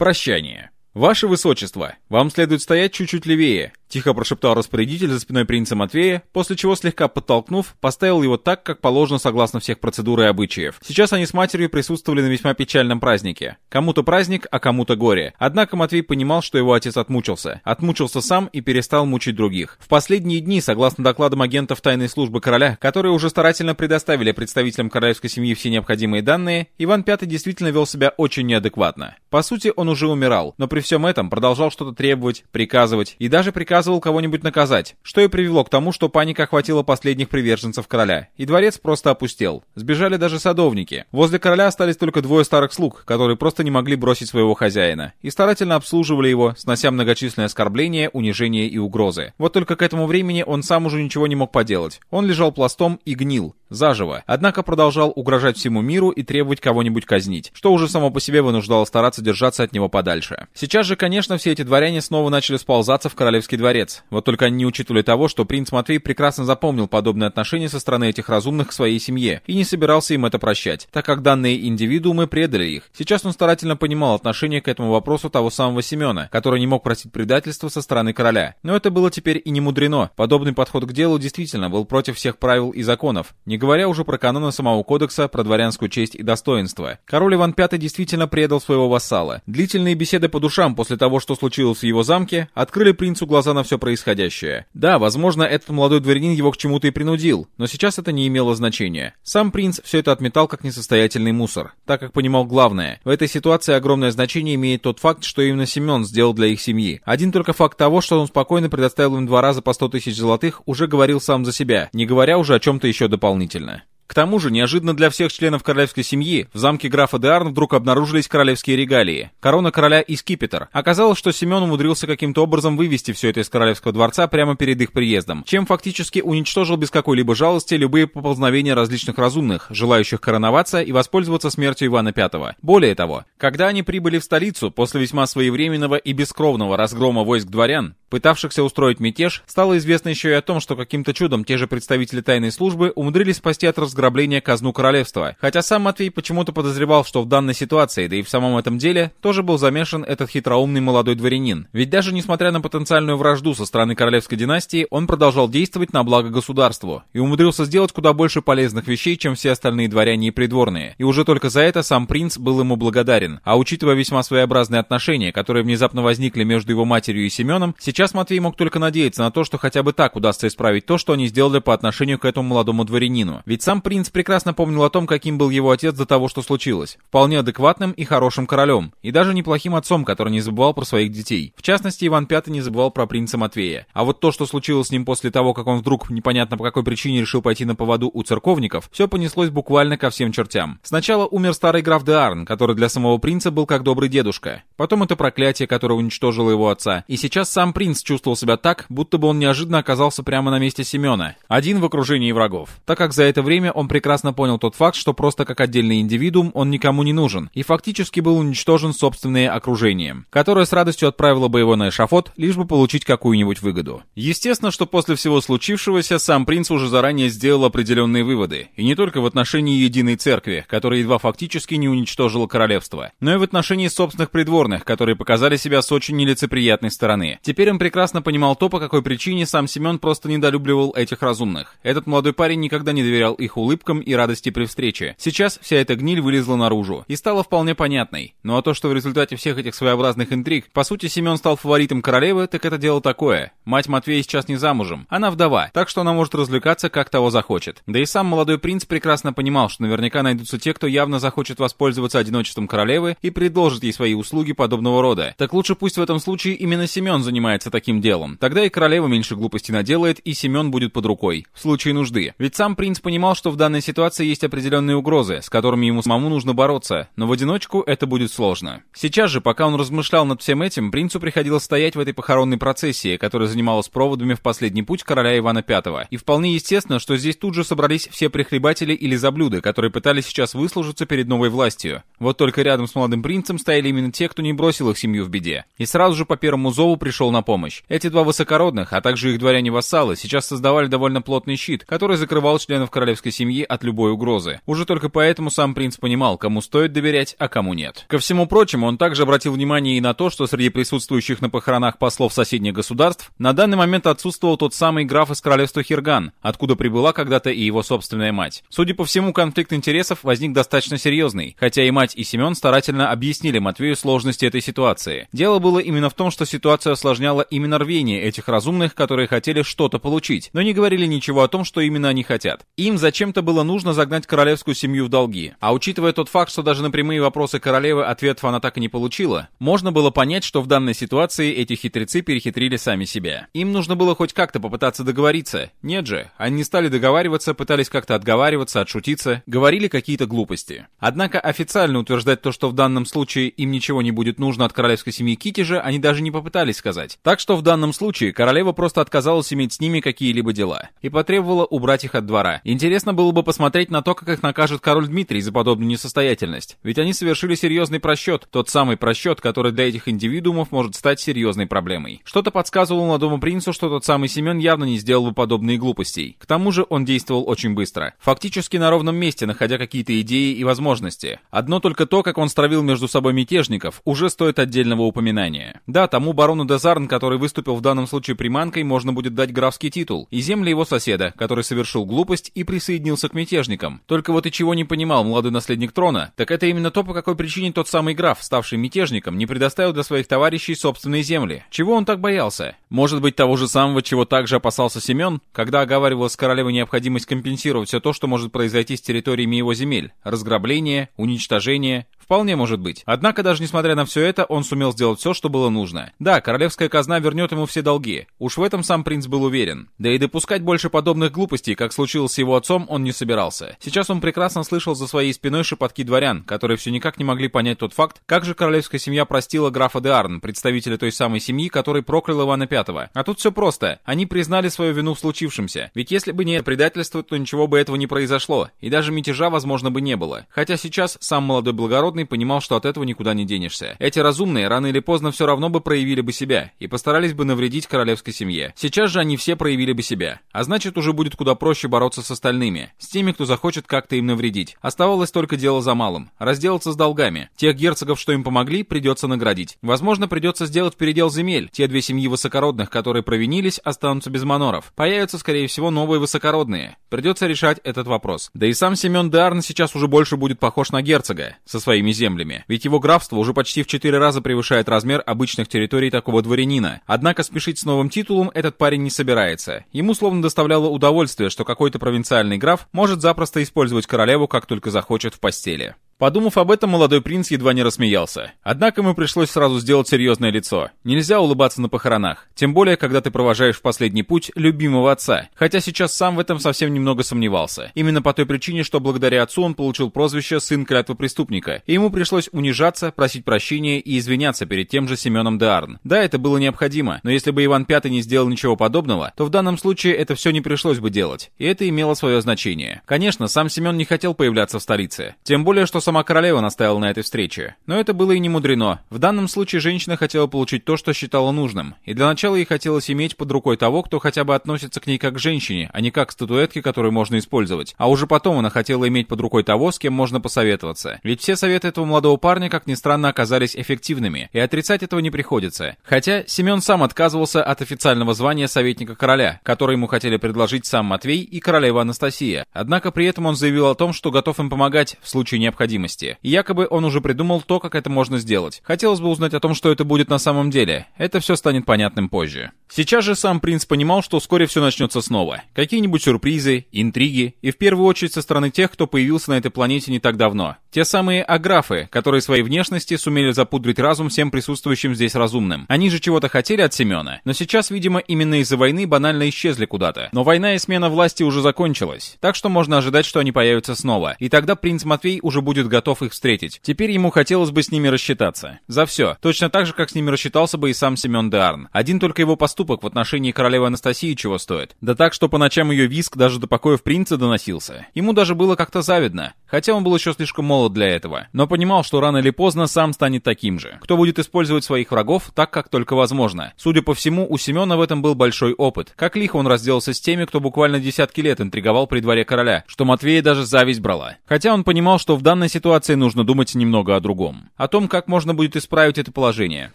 Прощание. «Ваше Высочество, вам следует стоять чуть-чуть левее», — тихо прошептал распорядитель за спиной принца Матвея, после чего, слегка подтолкнув, поставил его так, как положено согласно всех процедур и обычаев. Сейчас они с матерью присутствовали на весьма печальном празднике. Кому-то праздник, а кому-то горе. Однако Матвей понимал, что его отец отмучился. Отмучился сам и перестал мучить других. В последние дни, согласно докладам агентов тайной службы короля, которые уже старательно предоставили представителям королевской семьи все необходимые данные, Иван V действительно вел себя очень неадекватно. По сути, он уже умирал, но при всем этом продолжал что-то требовать, приказывать и даже приказывал кого-нибудь наказать, что и привело к тому, что паника охватила последних приверженцев короля, и дворец просто опустел. Сбежали даже садовники. Возле короля остались только двое старых слуг, которые просто не могли бросить своего хозяина, и старательно обслуживали его, снося многочисленные оскорбления, унижения и угрозы. Вот только к этому времени он сам уже ничего не мог поделать. Он лежал пластом и гнил, заживо, однако продолжал угрожать всему миру и требовать кого-нибудь казнить, что уже само по себе вынуждало стараться держаться от него подальше. Сейчас же, конечно, все эти дворяне снова начали сползаться в королевский дворец. Вот только они не учитывали того, что принц Матвей прекрасно запомнил подобные отношения со стороны этих разумных к своей семье и не собирался им это прощать, так как данные индивидуумы предали их. Сейчас он старательно понимал отношение к этому вопросу того самого Семена, который не мог простить предательство со стороны короля. Но это было теперь и не мудрено. Подобный подход к делу действительно был против всех правил и законов, не говоря уже про каноны самого кодекса, про дворянскую честь и достоинство. Король Иван V действительно предал своего вассала. Длительные беседы по душам после того, что случилось в его замке, открыли принцу глаза на все происходящее. Да, возможно, этот молодой дворянин его к чему-то и принудил, но сейчас это не имело значения. Сам принц все это отметал как несостоятельный мусор, так как понимал главное. В этой ситуации огромное значение имеет тот факт, что именно Семен сделал для их семьи. Один только факт того, что он спокойно предоставил им два раза по 100 тысяч золотых, уже говорил сам за себя, не говоря уже о чем-то еще дополнительно. К тому же, неожиданно для всех членов королевской семьи, в замке графа де Арн вдруг обнаружились королевские регалии. Корона короля и скипетр. Оказалось, что Семен умудрился каким-то образом вывести все это из королевского дворца прямо перед их приездом, чем фактически уничтожил без какой-либо жалости любые поползновения различных разумных, желающих короноваться и воспользоваться смертью Ивана V. Более того, когда они прибыли в столицу после весьма своевременного и бескровного разгрома войск дворян, пытавшихся устроить мятеж, стало известно еще и о том, что каким-то чудом те же представители тайной службы умудрились спасти от разграбления казну королевства. Хотя сам Матвей почему-то подозревал, что в данной ситуации, да и в самом этом деле, тоже был замешан этот хитроумный молодой дворянин. Ведь даже несмотря на потенциальную вражду со стороны королевской династии, он продолжал действовать на благо государству и умудрился сделать куда больше полезных вещей, чем все остальные дворяне и придворные. И уже только за это сам принц был ему благодарен. А учитывая весьма своеобразные отношения, которые внезапно возникли между его матерью и Семеном, сейчас Матвей мог только надеяться на то, что хотя бы так удастся исправить то, что они сделали по отношению к этому молодому дворянину. Ведь сам принц прекрасно помнил о том, каким был его отец до того, что случилось. Вполне адекватным и хорошим королем. И даже неплохим отцом, который не забывал про своих детей. В частности, Иван V не забывал про принца Матвея. А вот то, что случилось с ним после того, как он вдруг, непонятно по какой причине, решил пойти на поводу у церковников, все понеслось буквально ко всем чертям. Сначала умер старый граф де Арн, который для самого принца был как добрый дедушка. Потом это проклятие, которое уничтожило его отца. И сейчас сам принц чувствовал себя так, будто бы он неожиданно оказался прямо на месте Семена. Один в окружении врагов. Так как за это время он прекрасно понял тот факт, что просто как отдельный индивидуум он никому не нужен, и фактически был уничтожен собственное окружение, которое с радостью отправило бы его на эшафот, лишь бы получить какую-нибудь выгоду. Естественно, что после всего случившегося сам принц уже заранее сделал определенные выводы, и не только в отношении единой церкви, которая едва фактически не уничтожила королевство, но и в отношении собственных придворных, которые показали себя с очень нелицеприятной стороны. Теперь он прекрасно понимал то, по какой причине сам Семен просто недолюбливал этих разумных. Этот молодой парень никогда не доверял их улыбкам и радости при встрече. Сейчас вся эта гниль вылезла наружу и стала вполне понятной. Ну а то, что в результате всех этих своеобразных интриг, по сути, Семен стал фаворитом королевы, так это дело такое. Мать Матвея сейчас не замужем, она вдова, так что она может развлекаться, как того захочет. Да и сам молодой принц прекрасно понимал, что наверняка найдутся те, кто явно захочет воспользоваться одиночеством королевы и предложит ей свои услуги подобного рода. Так лучше пусть в этом случае именно Семен занимается таким делом. Тогда и королева меньше глупости наделает, и Семен будет под рукой. В случае нужды. Ведь сам принц понимал, что в данной ситуации есть определенные угрозы, с которыми ему самому нужно бороться, но в одиночку это будет сложно. Сейчас же, пока он размышлял над всем этим, принцу приходилось стоять в этой похоронной процессии, которая занималась проводами в последний путь короля Ивана V. И вполне естественно, что здесь тут же собрались все прихлебатели или заблюды, которые пытались сейчас выслужиться перед новой властью. Вот только рядом с молодым принцем стояли именно те, кто не бросил их семью в беде. И сразу же по первому зову пришел на помощь. Эти два высокородных, а также их дворяне-вассалы, сейчас создавали довольно плотный щит, который закрывал членов королевской семьи от любой угрозы. Уже только поэтому сам принц понимал, кому стоит доверять, а кому нет. Ко всему прочему, он также обратил внимание и на то, что среди присутствующих на похоронах послов соседних государств на данный момент отсутствовал тот самый граф из королевства Хирган, откуда прибыла когда-то и его собственная мать. Судя по всему, конфликт интересов возник достаточно серьезный, хотя и мать, и Семен старательно объяснили Матвею сложности этой ситуации. Дело было именно в том, что ситуацию осложняло именно рвение этих разумных, которые хотели что-то получить, но не говорили ничего о том, что именно они хотят. Им зачем-то было нужно загнать королевскую семью в долги. А учитывая тот факт, что даже на прямые вопросы королевы ответов она так и не получила, можно было понять, что в данной ситуации эти хитрецы перехитрили сами себя. Им нужно было хоть как-то попытаться договориться. Нет же, они не стали договариваться, пытались как-то отговариваться, отшутиться, говорили какие-то глупости. Однако официально утверждать то, что в данном случае им ничего не будет нужно от королевской семьи Кити же, они даже не попытались сказать. Так что в данном случае королева просто отказалась иметь с ними какие-либо дела и потребовала убрать их от двора. Интересно было бы посмотреть на то, как их накажет король Дмитрий за подобную несостоятельность. Ведь они совершили серьезный просчет, тот самый просчет, который для этих индивидуумов может стать серьезной проблемой. Что-то подсказывало молодому принцу, что тот самый Семен явно не сделал бы подобные глупостей. К тому же он действовал очень быстро. Фактически на ровном месте, находя какие-то идеи и возможности. Одно только то, как он стравил между собой мятежников, уже стоит отдельного упоминания. Да, тому барону Дезарн, который выступил в данном случае приманкой, можно будет дать графский титул, и земли его соседа, который совершил глупость и присоединился к мятежникам. Только вот и чего не понимал молодой наследник трона, так это именно то, по какой причине тот самый граф, ставший мятежником, не предоставил для своих товарищей собственные земли. Чего он так боялся? Может быть, того же самого, чего также опасался Семен, когда оговаривалась с королевой необходимость компенсировать все то, что может произойти с территориями его земель. Разграбление, уничтожение, Вполне может быть. Однако, даже несмотря на все это, он сумел сделать все, что было нужно. Да, королевская казна вернет ему все долги. Уж в этом сам принц был уверен. Да и допускать больше подобных глупостей, как случилось с его отцом, он не собирался. Сейчас он прекрасно слышал за своей спиной шепотки дворян, которые все никак не могли понять тот факт, как же королевская семья простила графа де Арн, представителя той самой семьи, который проклял Ивана Пятого. А тут все просто. Они признали свою вину в случившемся. Ведь если бы не предательство, то ничего бы этого не произошло. И даже мятежа, возможно, бы не было. Хотя сейчас сам молодой благородный понимал, что от этого никуда не денешься. Эти разумные рано или поздно все равно бы проявили бы себя и постарались бы навредить королевской семье. Сейчас же они все проявили бы себя. А значит, уже будет куда проще бороться с остальными, с теми, кто захочет как-то им навредить. Оставалось только дело за малым. Разделаться с долгами. Тех герцогов, что им помогли, придется наградить. Возможно, придется сделать передел земель. Те две семьи высокородных, которые провинились, останутся без маноров. Появятся, скорее всего, новые высокородные. Придется решать этот вопрос. Да и сам Семен Дарн сейчас уже больше будет похож на герцога со своими землями. Ведь его графство уже почти в четыре раза превышает размер обычных территорий такого дворянина. Однако спешить с новым титулом этот парень не собирается. Ему словно доставляло удовольствие, что какой-то провинциальный граф может запросто использовать королеву, как только захочет в постели. Подумав об этом, молодой принц едва не рассмеялся. Однако ему пришлось сразу сделать серьезное лицо. Нельзя улыбаться на похоронах. Тем более, когда ты провожаешь в последний путь любимого отца. Хотя сейчас сам в этом совсем немного сомневался. Именно по той причине, что благодаря отцу он получил прозвище «сын клятвы преступника». И ему пришлось унижаться, просить прощения и извиняться перед тем же Семеном де Арн. Да, это было необходимо, но если бы Иван V не сделал ничего подобного, то в данном случае это все не пришлось бы делать. И это имело свое значение. Конечно, сам Семен не хотел появляться в столице. Тем более, что сама королева настаивала на этой встрече. Но это было и не мудрено. В данном случае женщина хотела получить то, что считала нужным. И для начала ей хотелось иметь под рукой того, кто хотя бы относится к ней как к женщине, а не как к статуэтке, которую можно использовать. А уже потом она хотела иметь под рукой того, с кем можно посоветоваться. Ведь все советы этого молодого парня, как ни странно, оказались эффективными. И отрицать этого не приходится. Хотя Семен сам отказывался от официального звания советника короля, которое ему хотели предложить сам Матвей и королева Анастасия. Однако при этом он заявил о том, что готов им помогать в случае необходимости необходимости. Якобы он уже придумал то, как это можно сделать. Хотелось бы узнать о том, что это будет на самом деле. Это все станет понятным позже. Сейчас же сам принц понимал, что вскоре все начнется снова. Какие-нибудь сюрпризы, интриги, и в первую очередь со стороны тех, кто появился на этой планете не так давно. Те самые аграфы, которые своей внешности сумели запудрить разум всем присутствующим здесь разумным. Они же чего-то хотели от Семена, но сейчас, видимо, именно из-за войны банально исчезли куда-то. Но война и смена власти уже закончилась, так что можно ожидать, что они появятся снова. И тогда принц Матвей уже будет готов их встретить. Теперь ему хотелось бы с ними рассчитаться. За все. Точно так же, как с ними рассчитался бы и сам Семен де Арн. Один только его поступок в отношении королевы Анастасии чего стоит. Да так, что по ночам ее виск даже до покоев принца доносился. Ему даже было как-то завидно, хотя он был еще слишком молод для этого. Но понимал, что рано или поздно сам станет таким же. Кто будет использовать своих врагов так, как только возможно. Судя по всему, у Семена в этом был большой опыт. Как лихо он разделался с теми, кто буквально десятки лет интриговал при дворе короля, что Матвея даже зависть брала. Хотя он понимал, что в данной ситуации нужно думать немного о другом. О том, как можно будет исправить это положение.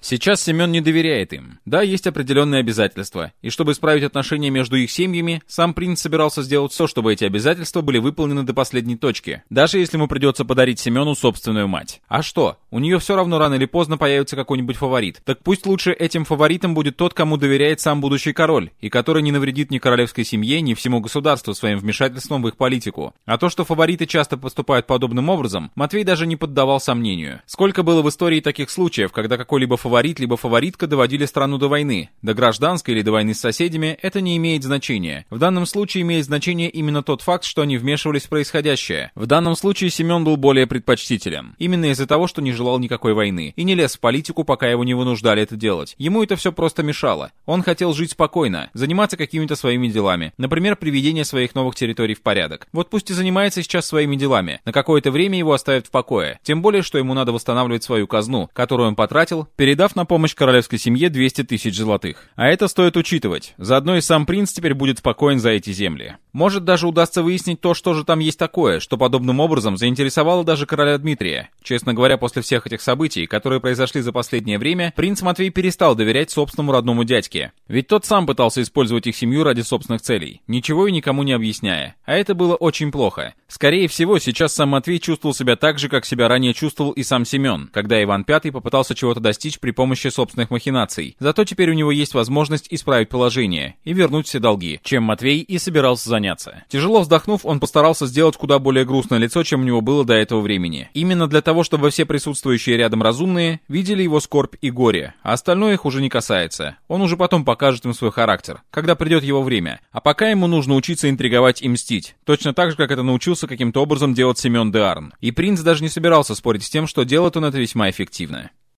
Сейчас Семен не доверяет им. Да, есть определенные обязательства. И чтобы исправить отношения между их семьями, сам принц собирался сделать все, чтобы эти обязательства были выполнены до последней точки. Даже если ему придется подарить Семену собственную мать. А что? У нее все равно рано или поздно появится какой-нибудь фаворит. Так пусть лучше этим фаворитом будет тот, кому доверяет сам будущий король, и который не навредит ни королевской семье, ни всему государству своим вмешательством в их политику. А то, что фавориты часто поступают подобным образом, Матвей даже не поддавал сомнению. Сколько было в истории таких случаев, когда какой-либо фаворит либо фаворитка доводили страну до войны, до гражданской или до войны с соседями, это не имеет значения. В данном случае имеет значение именно тот факт, что они вмешивались в происходящее. В данном случае Семен был более предпочтителен. Именно из-за того, что не желал никакой войны. И не лез в политику, пока его не вынуждали это делать. Ему это все просто мешало. Он хотел жить спокойно, заниматься какими-то своими делами. Например, приведение своих новых территорий в порядок. Вот пусть и занимается сейчас своими делами. На какое-то время его оставят в покое. Тем более, что ему надо восстанавливать свою казну, которую он потратил, передав на помощь королевской семье 200 тысяч золотых. А это стоит учитывать. Заодно и сам принц теперь будет спокоен за эти земли. Может даже удастся выяснить то, что же там есть такое, что подобным образом заинтересовало даже короля Дмитрия. Честно говоря, после всех этих событий, которые произошли за последнее время, принц Матвей перестал доверять собственному родному дядьке. Ведь тот сам пытался использовать их семью ради собственных целей, ничего и никому не объясняя. А это было очень плохо. Скорее всего, сейчас сам Матвей чувствовал себя так же, как себя ранее чувствовал и сам Семен, когда Иван V попытался чего-то достичь при помощи собственных махинаций. Зато теперь у него есть возможность исправить положение и вернуть все долги, чем Матвей и собирался заняться. Тяжело вздохнув, он постарался сделать куда более грустное лицо, чем у него было до этого времени. Именно для того, чтобы все присутствующие рядом разумные видели его скорбь и горе, а остальное их уже не касается. Он уже потом покажет им свой характер, когда придет его время. А пока ему нужно учиться интриговать и мстить. Точно так же, как это научился каким-то образом делать Семен де Арн. И принц даже не собирался спорить с тем, что делает он это весьма эффективно.